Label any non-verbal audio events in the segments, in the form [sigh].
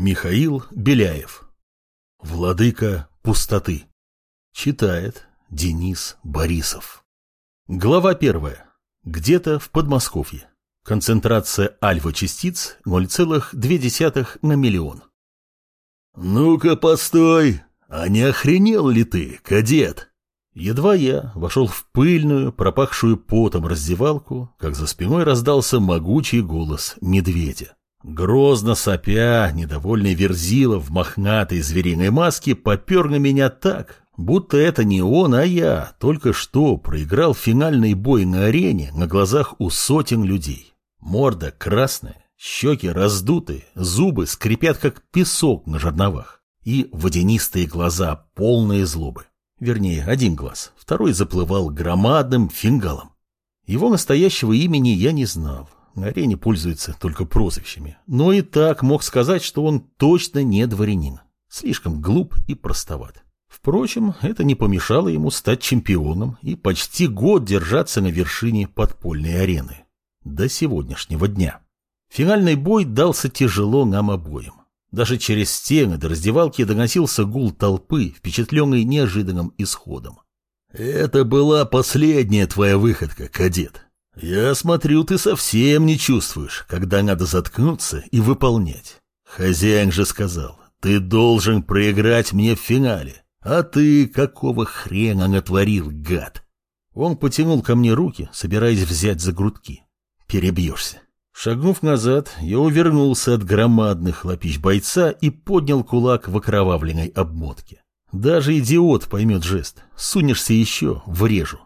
Михаил Беляев. Владыка пустоты. Читает Денис Борисов. Глава первая. Где-то в Подмосковье. Концентрация альфа-частиц 0,2 на миллион. «Ну-ка, постой! А не охренел ли ты, кадет?» Едва я вошел в пыльную, пропахшую потом раздевалку, как за спиной раздался могучий голос медведя. Грозно сопя, недовольный Верзила в мохнатой звериной маске попер на меня так, будто это не он, а я только что проиграл финальный бой на арене на глазах у сотен людей. Морда красная, щеки раздуты, зубы скрипят, как песок на жерновах, и водянистые глаза, полные злобы. Вернее, один глаз, второй заплывал громадным фингалом. Его настоящего имени я не знал, на арене пользуется только прозвищами. Но и так мог сказать, что он точно не дворянин. Слишком глуп и простоват. Впрочем, это не помешало ему стать чемпионом и почти год держаться на вершине подпольной арены. До сегодняшнего дня. Финальный бой дался тяжело нам обоим. Даже через стены до раздевалки доносился гул толпы, впечатленный неожиданным исходом. «Это была последняя твоя выходка, кадет», «Я смотрю, ты совсем не чувствуешь, когда надо заткнуться и выполнять. Хозяин же сказал, ты должен проиграть мне в финале. А ты какого хрена натворил, гад?» Он потянул ко мне руки, собираясь взять за грудки. «Перебьешься». Шагнув назад, я увернулся от громадных лапищ бойца и поднял кулак в окровавленной обмотке. Даже идиот поймет жест. Сунешься еще, врежу.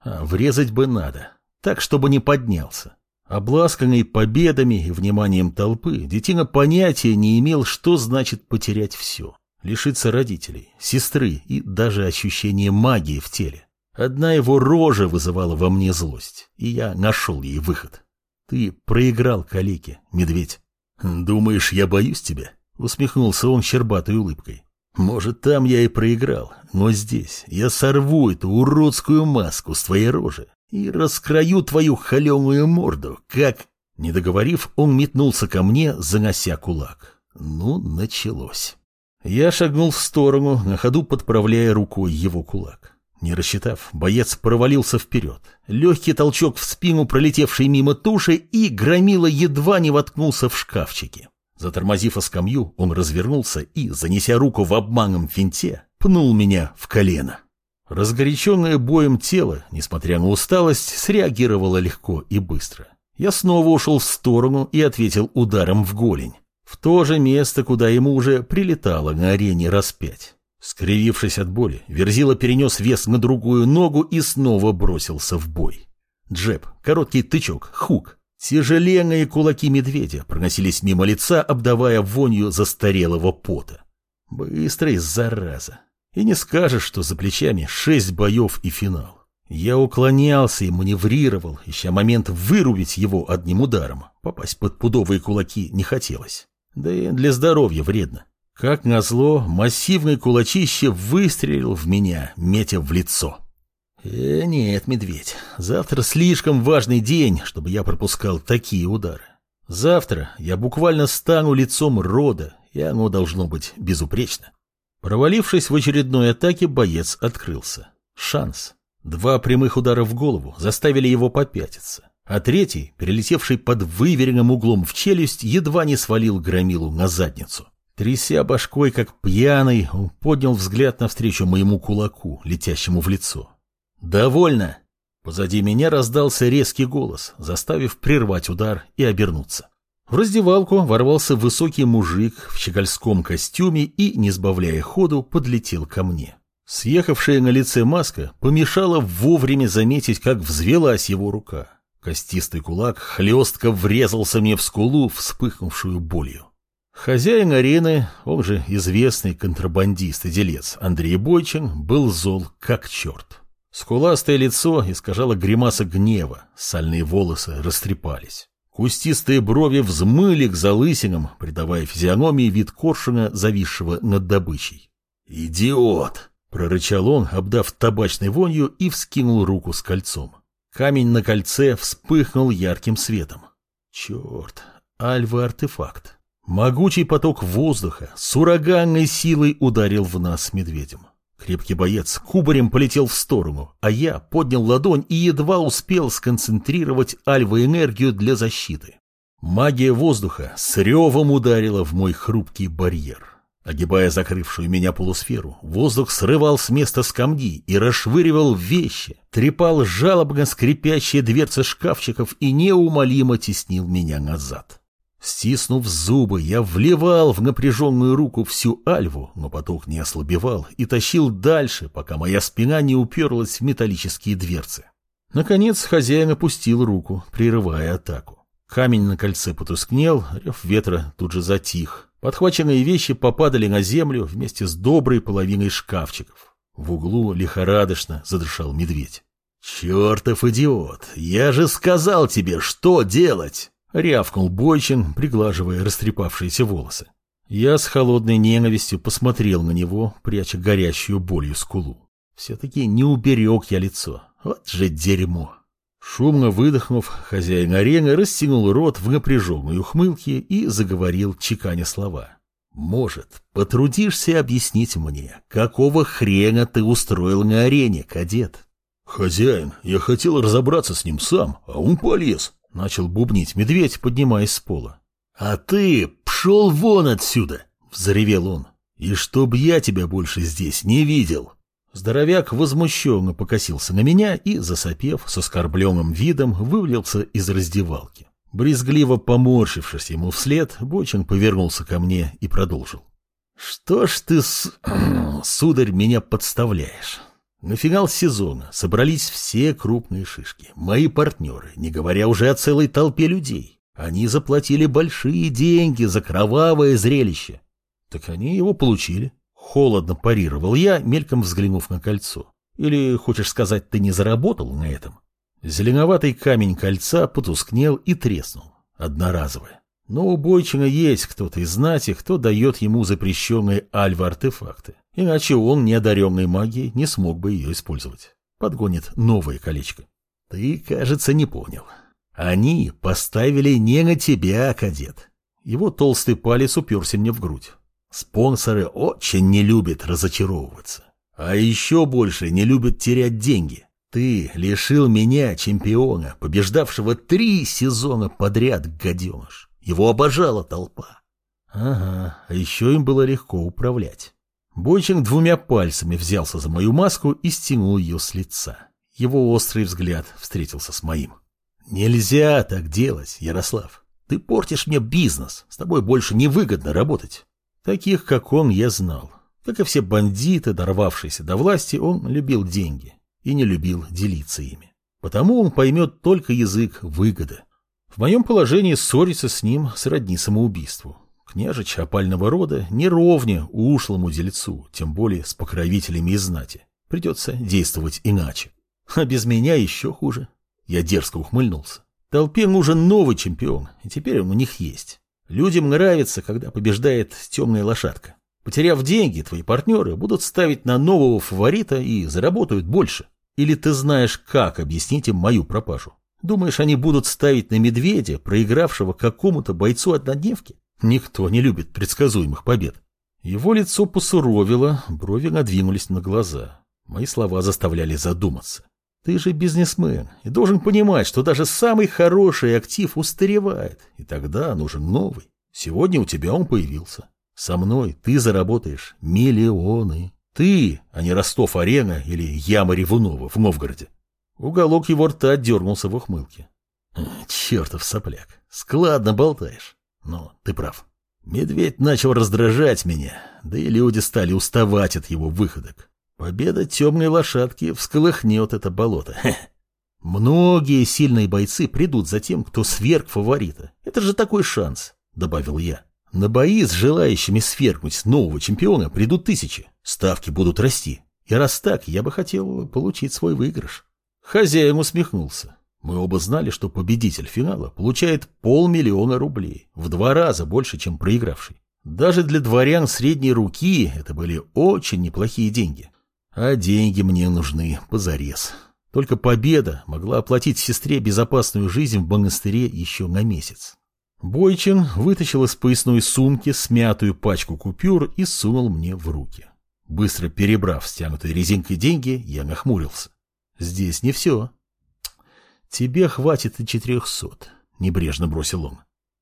А врезать бы надо так, чтобы не поднялся. Обласканный победами и вниманием толпы, детина понятия не имел, что значит потерять все. Лишиться родителей, сестры и даже ощущения магии в теле. Одна его рожа вызывала во мне злость, и я нашел ей выход. Ты проиграл калеке, медведь. Думаешь, я боюсь тебя? Усмехнулся он щербатой улыбкой. Может, там я и проиграл, но здесь я сорву эту уродскую маску с твоей рожи и раскрою твою холеную морду, как...» Не договорив, он метнулся ко мне, занося кулак. Ну, началось. Я шагнул в сторону, на ходу подправляя рукой его кулак. Не рассчитав, боец провалился вперед. Легкий толчок в спину, пролетевший мимо туши, и громила едва не воткнулся в шкафчике. Затормозив о скамью, он развернулся и, занеся руку в обманном финте, пнул меня в колено. Разгоряченное боем тело, несмотря на усталость, среагировало легко и быстро. Я снова ушел в сторону и ответил ударом в голень. В то же место, куда ему уже прилетало на арене раз пять. Скривившись от боли, Верзила перенес вес на другую ногу и снова бросился в бой. Джеб, короткий тычок, хук. Тяжеленные кулаки медведя проносились мимо лица, обдавая вонью застарелого пота. Быстрый, зараза. И не скажешь, что за плечами шесть боев и финал. Я уклонялся и маневрировал, ища момент вырубить его одним ударом. Попасть под пудовые кулаки не хотелось. Да и для здоровья вредно. Как назло, массивный кулачище выстрелил в меня, метя в лицо. Э, нет, медведь, завтра слишком важный день, чтобы я пропускал такие удары. Завтра я буквально стану лицом рода, и оно должно быть безупречно. Провалившись в очередной атаке, боец открылся. Шанс. Два прямых удара в голову заставили его попятиться, а третий, перелетевший под выверенным углом в челюсть, едва не свалил громилу на задницу. Тряся башкой, как пьяный, он поднял взгляд навстречу моему кулаку, летящему в лицо. «Довольно!» Позади меня раздался резкий голос, заставив прервать удар и обернуться. В раздевалку ворвался высокий мужик в щегольском костюме и, не сбавляя ходу, подлетел ко мне. Съехавшая на лице маска помешала вовремя заметить, как взвелась его рука. Костистый кулак хлестко врезался мне в скулу, вспыхнувшую болью. Хозяин арены, он же известный контрабандист и делец Андрей Бойчин, был зол как черт. Скуластое лицо искажало гримаса гнева, сальные волосы растрепались. Кустистые брови взмыли к залысинам, придавая физиономии вид коршуна, зависшего над добычей. «Идиот!» — прорычал он, обдав табачной вонью, и вскинул руку с кольцом. Камень на кольце вспыхнул ярким светом. «Черт! Альва-артефакт!» Могучий поток воздуха с ураганной силой ударил в нас медведем. Крепкий боец кубарем полетел в сторону, а я поднял ладонь и едва успел сконцентрировать альва-энергию для защиты. Магия воздуха с ревом ударила в мой хрупкий барьер. Огибая закрывшую меня полусферу, воздух срывал с места скамьи и расшвыривал вещи, трепал жалобно скрипящие дверцы шкафчиков и неумолимо теснил меня назад. Стиснув зубы, я вливал в напряженную руку всю альву, но поток не ослабевал и тащил дальше, пока моя спина не уперлась в металлические дверцы. Наконец хозяин опустил руку, прерывая атаку. Камень на кольце потускнел, рев ветра тут же затих. Подхваченные вещи попадали на землю вместе с доброй половиной шкафчиков. В углу лихорадочно задышал медведь. «Чертов идиот! Я же сказал тебе, что делать!» Рявкнул Бойчин, приглаживая растрепавшиеся волосы. Я с холодной ненавистью посмотрел на него, пряча горящую болью скулу. Все-таки не уберег я лицо. Вот же дерьмо. Шумно выдохнув, хозяин арены растянул рот в напряженной ухмылке и заговорил, чеканя слова. «Может, потрудишься объяснить мне, какого хрена ты устроил на арене, кадет?» «Хозяин, я хотел разобраться с ним сам, а он полез», Начал бубнить медведь, поднимаясь с пола. «А ты пшел вон отсюда!» — взревел он. «И чтоб я тебя больше здесь не видел!» Здоровяк возмущенно покосился на меня и, засопев, с оскорбленным видом вывалился из раздевалки. Брезгливо поморщившись ему вслед, Бочин повернулся ко мне и продолжил. «Что ж ты, с... [clears throat] сударь, меня подставляешь? На финал сезона собрались все крупные шишки, мои партнеры, не говоря уже о целой толпе людей. Они заплатили большие деньги за кровавое зрелище. Так они его получили. Холодно парировал я, мельком взглянув на кольцо. Или, хочешь сказать, ты не заработал на этом? Зеленоватый камень кольца потускнел и треснул. Одноразовое. Но у Бойчина есть кто-то из знати, кто дает ему запрещенные альва-артефакты. Иначе он, неодаренной магией, не смог бы ее использовать. Подгонит новое колечко. Ты, кажется, не понял. Они поставили не на тебя, кадет. Его толстый палец уперся мне в грудь. Спонсоры очень не любят разочаровываться. А еще больше не любят терять деньги. Ты лишил меня, чемпиона, побеждавшего три сезона подряд, гаденыш. Его обожала толпа. Ага, а еще им было легко управлять. Бойчин двумя пальцами взялся за мою маску и стянул ее с лица. Его острый взгляд встретился с моим. «Нельзя так делать, Ярослав. Ты портишь мне бизнес. С тобой больше невыгодно работать». Таких, как он, я знал. Как и все бандиты, дорвавшиеся до власти, он любил деньги и не любил делиться ими. Потому он поймет только язык выгоды. В моем положении ссориться с ним сродни самоубийству. Княжич опального рода не ровня ушлому дельцу, тем более с покровителями из знати. Придется действовать иначе. А без меня еще хуже. Я дерзко ухмыльнулся. Толпе нужен новый чемпион, и теперь он у них есть. Людям нравится, когда побеждает темная лошадка. Потеряв деньги, твои партнеры будут ставить на нового фаворита и заработают больше. Или ты знаешь, как объяснить им мою пропажу? Думаешь, они будут ставить на медведя, проигравшего какому-то бойцу однодневки? Никто не любит предсказуемых побед. Его лицо посуровило, брови надвинулись на глаза. Мои слова заставляли задуматься. Ты же бизнесмен и должен понимать, что даже самый хороший актив устаревает, и тогда нужен новый. Сегодня у тебя он появился. Со мной ты заработаешь миллионы. Ты, а не Ростов-Арена или Яма Ревунова в Новгороде. Уголок его рта дернулся в ухмылке. Чертов сопляк, складно болтаешь. Но ты прав. Медведь начал раздражать меня, да и люди стали уставать от его выходок. Победа темной лошадки всколыхнет это болото. Многие сильные бойцы придут за тем, кто сверг фаворита. Это же такой шанс, добавил я. На бои с желающими свергнуть нового чемпиона придут тысячи. Ставки будут расти. И раз так, я бы хотел получить свой выигрыш. Хозяин усмехнулся. Мы оба знали, что победитель финала получает полмиллиона рублей, в два раза больше, чем проигравший. Даже для дворян средней руки это были очень неплохие деньги. А деньги мне нужны позарез. Только победа могла оплатить сестре безопасную жизнь в монастыре еще на месяц. Бойчин вытащил из поясной сумки смятую пачку купюр и сунул мне в руки. Быстро перебрав стянутой резинкой деньги, я нахмурился. Здесь не все. Тебе хватит и четырехсот, небрежно бросил он.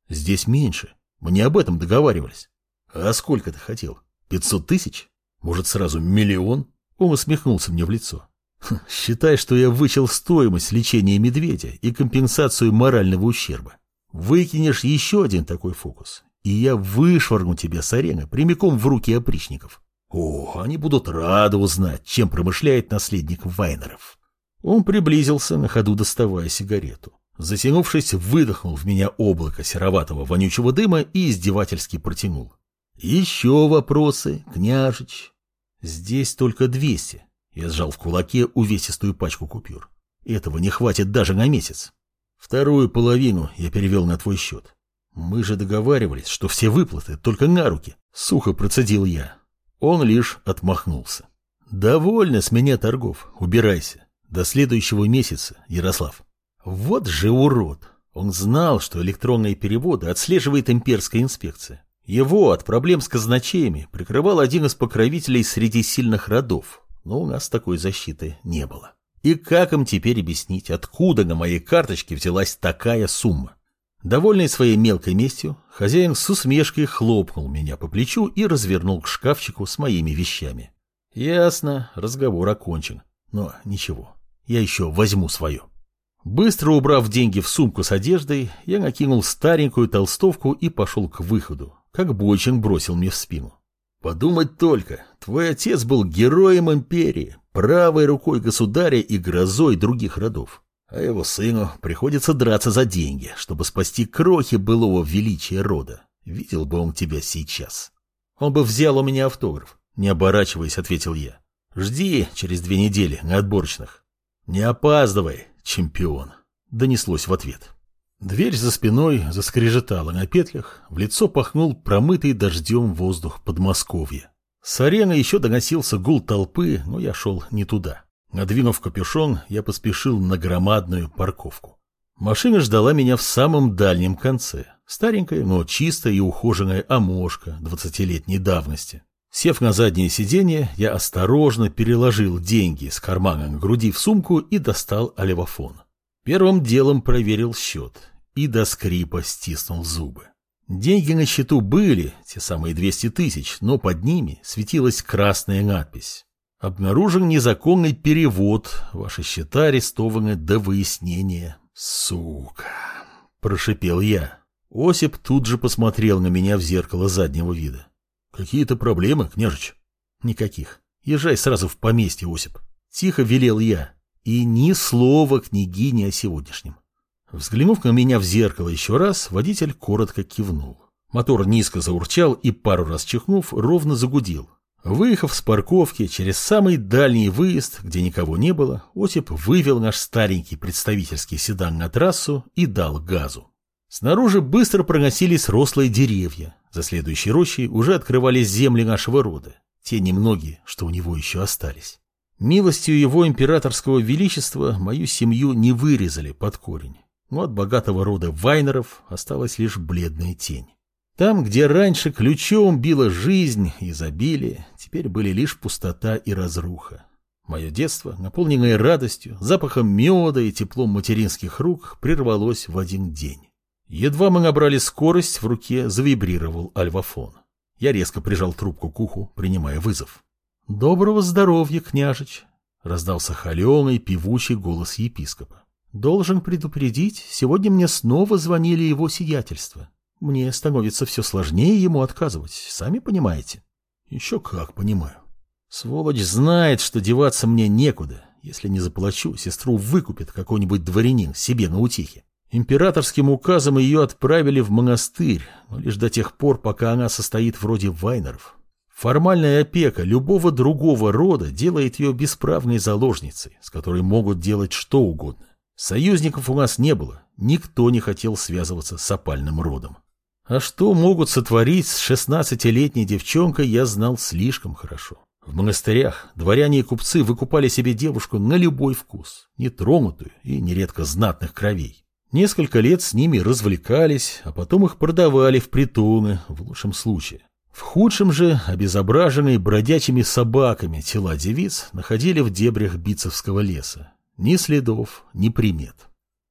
Здесь меньше. Мы не об этом договаривались. А сколько ты хотел? Пятьсот тысяч? Может, сразу миллион? Он усмехнулся мне в лицо. Хм, считай, что я вычел стоимость лечения медведя и компенсацию морального ущерба. Выкинешь еще один такой фокус, и я вышвырну тебя с арены прямиком в руки опричников. О, они будут рады узнать, чем промышляет наследник Вайнеров. Он приблизился, на ходу доставая сигарету. Затянувшись, выдохнул в меня облако сероватого вонючего дыма и издевательски протянул. «Еще вопросы, княжич?» «Здесь только двести». Я сжал в кулаке увесистую пачку купюр. «Этого не хватит даже на месяц. Вторую половину я перевел на твой счет. Мы же договаривались, что все выплаты только на руки». Сухо процедил я. Он лишь отмахнулся. «Довольно с меня торгов. Убирайся. До следующего месяца, Ярослав». Вот же урод! Он знал, что электронные переводы отслеживает имперская инспекция. Его от проблем с казначеями прикрывал один из покровителей среди сильных родов, но у нас такой защиты не было. И как им теперь объяснить, откуда на моей карточке взялась такая сумма? Довольный своей мелкой местью, хозяин с усмешкой хлопнул меня по плечу и развернул к шкафчику с моими вещами. Ясно, разговор окончен. Но ничего, я еще возьму свое. Быстро убрав деньги в сумку с одеждой, я накинул старенькую толстовку и пошел к выходу, как Бойчин бросил мне в спину. Подумать только, твой отец был героем империи, правой рукой государя и грозой других родов. А его сыну приходится драться за деньги, чтобы спасти крохи былого величия рода. Видел бы он тебя сейчас. Он бы взял у меня автограф. Не оборачиваясь, ответил я. Жди через две недели на отборочных. Не опаздывай, чемпион!» — донеслось в ответ. Дверь за спиной заскрежетала на петлях, в лицо пахнул промытый дождем воздух Подмосковья. С арены еще доносился гул толпы, но я шел не туда. Надвинув капюшон, я поспешил на громадную парковку. Машина ждала меня в самом дальнем конце. Старенькая, но чистая и ухоженная амошка двадцатилетней давности. Сев на заднее сиденье, я осторожно переложил деньги с кармана на груди в сумку и достал алевофон. Первым делом проверил счет и до скрипа стиснул зубы. Деньги на счету были, те самые 200 тысяч, но под ними светилась красная надпись. Обнаружен незаконный перевод, ваши счета арестованы до выяснения. Сука, прошипел я. Осип тут же посмотрел на меня в зеркало заднего вида. Какие-то проблемы, княжич? Никаких. Езжай сразу в поместье, Осип. Тихо велел я. И ни слова княгине о сегодняшнем. Взглянув на меня в зеркало еще раз, водитель коротко кивнул. Мотор низко заурчал и, пару раз чихнув, ровно загудел. Выехав с парковки через самый дальний выезд, где никого не было, Осип вывел наш старенький представительский седан на трассу и дал газу. Снаружи быстро проносились рослые деревья. За следующей рощей уже открывались земли нашего рода, те немногие, что у него еще остались. Милостью его императорского величества мою семью не вырезали под корень, но от богатого рода Вайнеров осталась лишь бледная тень. Там, где раньше ключом била жизнь изобилие, теперь были лишь пустота и разруха. Мое детство, наполненное радостью, запахом меда и теплом материнских рук, прервалось в один день. Едва мы набрали скорость, в руке завибрировал альвафон. Я резко прижал трубку к уху, принимая вызов. «Доброго здоровья, княжич!» — раздался холеный, певучий голос епископа. «Должен предупредить, сегодня мне снова звонили его сиятельство. Мне становится все сложнее ему отказывать, сами понимаете». «Еще как понимаю. Сволочь знает, что деваться мне некуда. Если не заплачу, сестру выкупит какой-нибудь дворянин себе на утихе. Императорским указом ее отправили в монастырь, но лишь до тех пор, пока она состоит вроде Вайнеров. Формальная опека любого другого рода делает ее бесправной заложницей, с которой могут делать что угодно. Союзников у нас не было, никто не хотел связываться с опальным родом. А что могут сотворить с шестнадцатилетней девчонкой, я знал слишком хорошо. В монастырях дворяне и купцы выкупали себе девушку на любой вкус, нетронутую и нередко знатных кровей. Несколько лет с ними развлекались, а потом их продавали в притоны, в лучшем случае. В худшем же обезображенные бродячими собаками тела девиц находили в дебрях Бицевского леса. Ни следов, ни примет.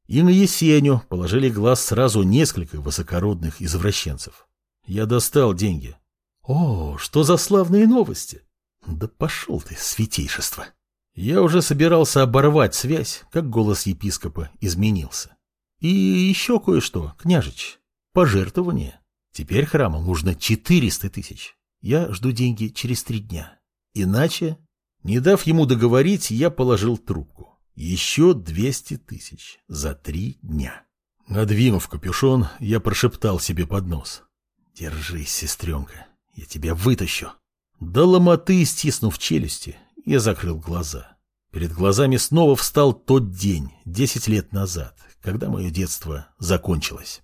И на Есеню положили глаз сразу несколько высокородных извращенцев. Я достал деньги. О, что за славные новости! Да пошел ты, святейшество! Я уже собирался оборвать связь, как голос епископа изменился. И еще кое-что, княжич. Пожертвование. Теперь храму нужно 400 тысяч. Я жду деньги через три дня. Иначе, не дав ему договорить, я положил трубку. Еще 200 тысяч за три дня. Надвинув капюшон, я прошептал себе под нос. «Держись, сестренка, я тебя вытащу». До ломоты, стиснув челюсти, я закрыл глаза. Перед глазами снова встал тот день, десять лет назад, когда мое детство закончилось.